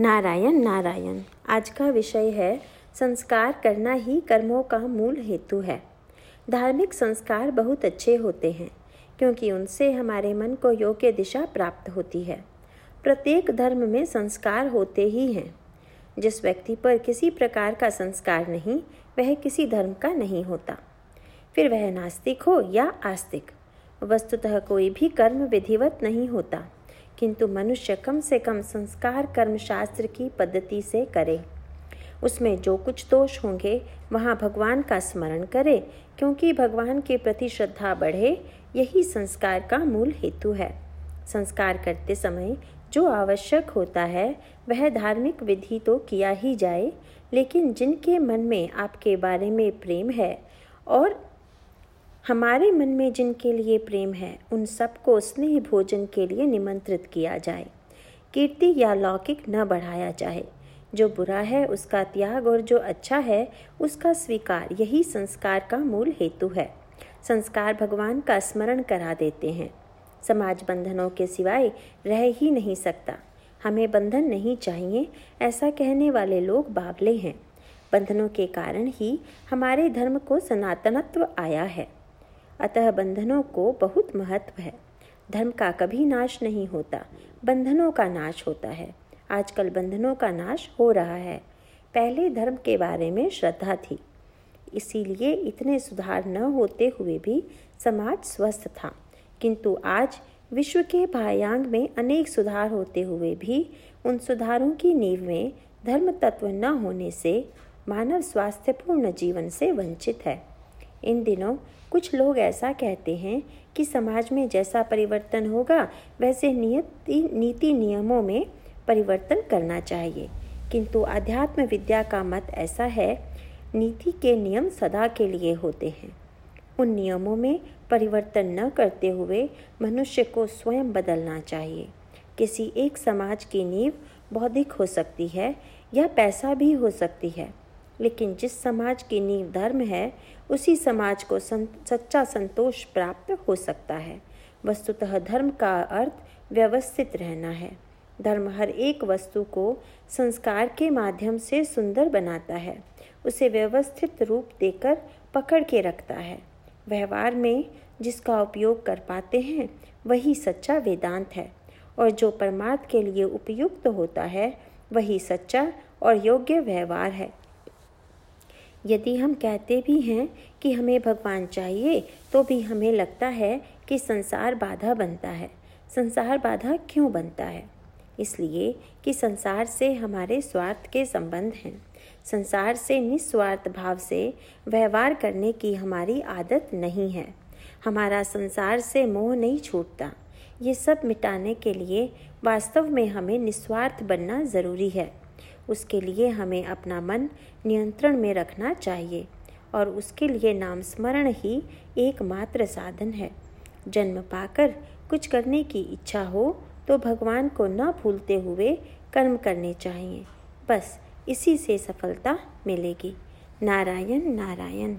नारायण नारायण। आज का विषय है, संस्कार करना ही कर्मों का मूल हेतु है। धार्मिक संस्कार बहुत अच्छे होते हैं, क्योंकि उनसे हमारे मन को योग्य दिशा प्राप्त होती है। प्रत्येक धर्म में संस्कार होते ही हैं। जिस व्यक्ति पर किसी प्रकार का संस्कार नहीं, वह किसी धर्म का नहीं होता। फिर वह नास्तिक हो या आस्तिक, वस्तुतः कोई भी कर्म विधिवत नहीं होता। किंतु मनुष्य कम से कम संस्कार कर्म शास्त्र की पद्धति से करे। उसमें जो कुछ दोष होंगे, वहाँ भगवान का स्मरण करे, क्योंकि भगवान के प्रति श्रद्धा बढ़े, यही संस्कार का मूल हेतु है। संस्कार करते समय जो आवश्यक होता है, वह धार्मिक विधि तो किया ही जाए, लेकिन जिनके मन में आपके बारे में प्रेम है और हमारे मन में जिनके लिए प्रेम है, उन सबको स्नेह भोजन के लिए निमंत्रित किया जाए। कीर्ति या लौकिक न बढ़ाया जाए। जो बुरा है, उसका त्याग और जो अच्छा है, उसका स्वीकार, यही संस्कार का मूल हेतु है। संस्कार भगवान का स्मरण करा देते हैं। समाज बंधनों के सिवाय रह ही नहीं सकता। हमें बंधन नहीं चाहिए, ऐसा कहने वाले लोग बावले हैं। बंधनों के कारण ही हमारे धर्म को सनातनत्व आया है। अतः बंधनों को बहुत महत्व है। धर्म का कभी नाश नहीं होता, बंधनों का नाश होता है। आजकल बंधनों का नाश हो रहा है। पहले धर्म के बारे में श्रद्धा थी, इसीलिए इतने सुधार न होते हुए भी समाज स्वस्थ था। किंतु आज विश्व के भायांग में अनेक सुधार होते हुए भी उन सुधारों की नींव में धर्म तत्व न होने से मानव स्वास्थ्यपूर्ण जीवन से वंचित है। इन दिनों कुछ लोग ऐसा कहते हैं कि समाज में जैसा परिवर्तन होगा, वैसे नियति, नीति नियमों में परिवर्तन करना चाहिए। किंतु अध्यात्म विद्या का मत ऐसा है, नीति के नियम सदा के लिए होते हैं। उन नियमों में परिवर्तन न करते हुए मनुष्य को स्वयं बदलना चाहिए। किसी एक समाज की नींव बौद्धिक हो सकती है या पैसा भी हो सकती है। लेकिन जिस समाज की नींव धर्म है उसी समाज को सं, सच्चा संतोष प्राप्त हो सकता है। वस्तुतः धर्म का अर्थ व्यवस्थित रहना है। धर्म हर एक वस्तु को संस्कार के माध्यम से सुंदर बनाता है। उसे व्यवस्थित रूप देकर पकड़ के रखता है। व्यवहार में जिसका उपयोग कर पाते हैं वही सच्चा वेदांत है। और जो परमार्थ के लिए उपयुक्त होता है वही सच्चा और योग्य व्यवहार है। यदि हम कहते भी हैं कि हमें भगवान चाहिए तो भी हमें लगता है कि संसार बाधा बनता है। संसार बाधा क्यों बनता है? इसलिए कि संसार से हमारे स्वार्थ के संबंध हैं। संसार से निस्वार्थ भाव से व्यवहार करने की हमारी आदत नहीं है। हमारा संसार से मोह नहीं छूटता। ये सब मिटाने के लिए वास्तव में हमें निस्वार्थ बनना ज़रूरी है। उसके लिए हमें अपना मन नियंत्रण में रखना चाहिए और उसके लिए नाम स्मरण ही एकमात्र साधन है। जन्म पाकर कुछ करने की इच्छा हो तो भगवान को न भूलते हुए कर्म करने चाहिए। बस इसी से सफलता मिलेगी। नारायण नारायण।